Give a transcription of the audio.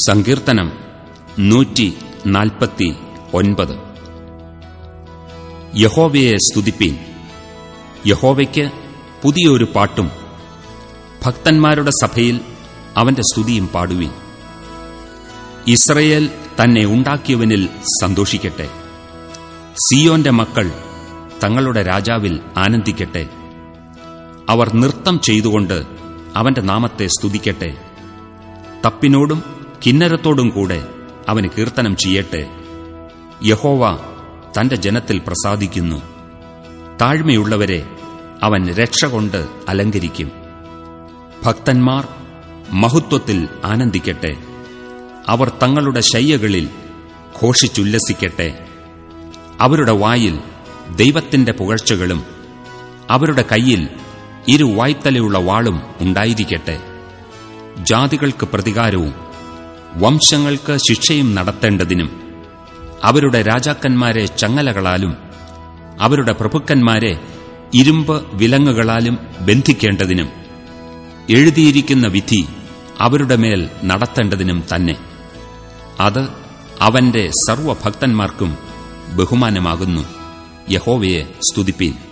സങ്കീർത്തനം നൂറ്റി നാൽപ്പത്തി ഒൻപത്. യഹോവയെ സ്തുതിപ്പീൻ. യഹോവയ്ക്ക് പുതിയൊരു പാട്ടും ഭക്തന്മാരുടെ സഭയിൽ അവന്റെ സ്തുതിയും പാടുവീൻ. ഇസ്രയേൽ തന്നെ ഉണ്ടാക്കിയവനിൽ സന്തോഷിക്കട്ടെ. സിയോന്റെ മക്കൾ തങ്ങളുടെ രാജാവിൽ ആനന്ദിക്കട്ടെ. അവർ നൃത്തം ചെയ്തുകൊണ്ട് അവന്റെ നാമത്തെ സ്തുതിക്കട്ടെ. തപ്പിനോടും കിന്നരത്തോടും കൂടെ അവന് കീർത്തനം ചെയ്യട്ടെ. യഹോവ തന്റെ ജനത്തിൽ പ്രസാദിക്കുന്നു. താഴ്മയുള്ളവരെ അവൻ രക്ഷ കൊണ്ട് അലങ്കരിക്കും. ഭക്തന്മാർ മഹത്വത്തിൽ ആനന്ദിക്കട്ടെ. അവർ തങ്ങളുടെ ശയ്യകളിൽ ഘോഷിച്ചുല്ലസിക്കട്ടെ. അവരുടെ വായിൽ ദൈവത്തിന്റെ പുകഴ്ചകളും അവരുടെ കയ്യിൽ ഇരുവായ്ത്തലയുള്ള വാളും ഉണ്ടായിരിക്കട്ടെ. ജാതികൾക്ക് പ്രതികാരവും വംശങ്ങൾക്ക് ശിക്ഷയും നടത്തേണ്ടതിനും അവരുടെ രാജാക്കന്മാരെ ചങ്ങലകളാലും അവരുടെ പ്രഭുക്കന്മാരെ ഇരുമ്പ് വിലങ്ങുകളാലും ബന്ധിക്കേണ്ടതിനും എഴുതിയിരിക്കുന്ന വിധി അവരുടെ മേൽ നടത്തേണ്ടതിനും തന്നെ. അത് അവന്റെ സർവഭക്തന്മാർക്കും ബഹുമാനമാകുന്നു. യഹോവയെ സ്തുതിപ്പീൻ.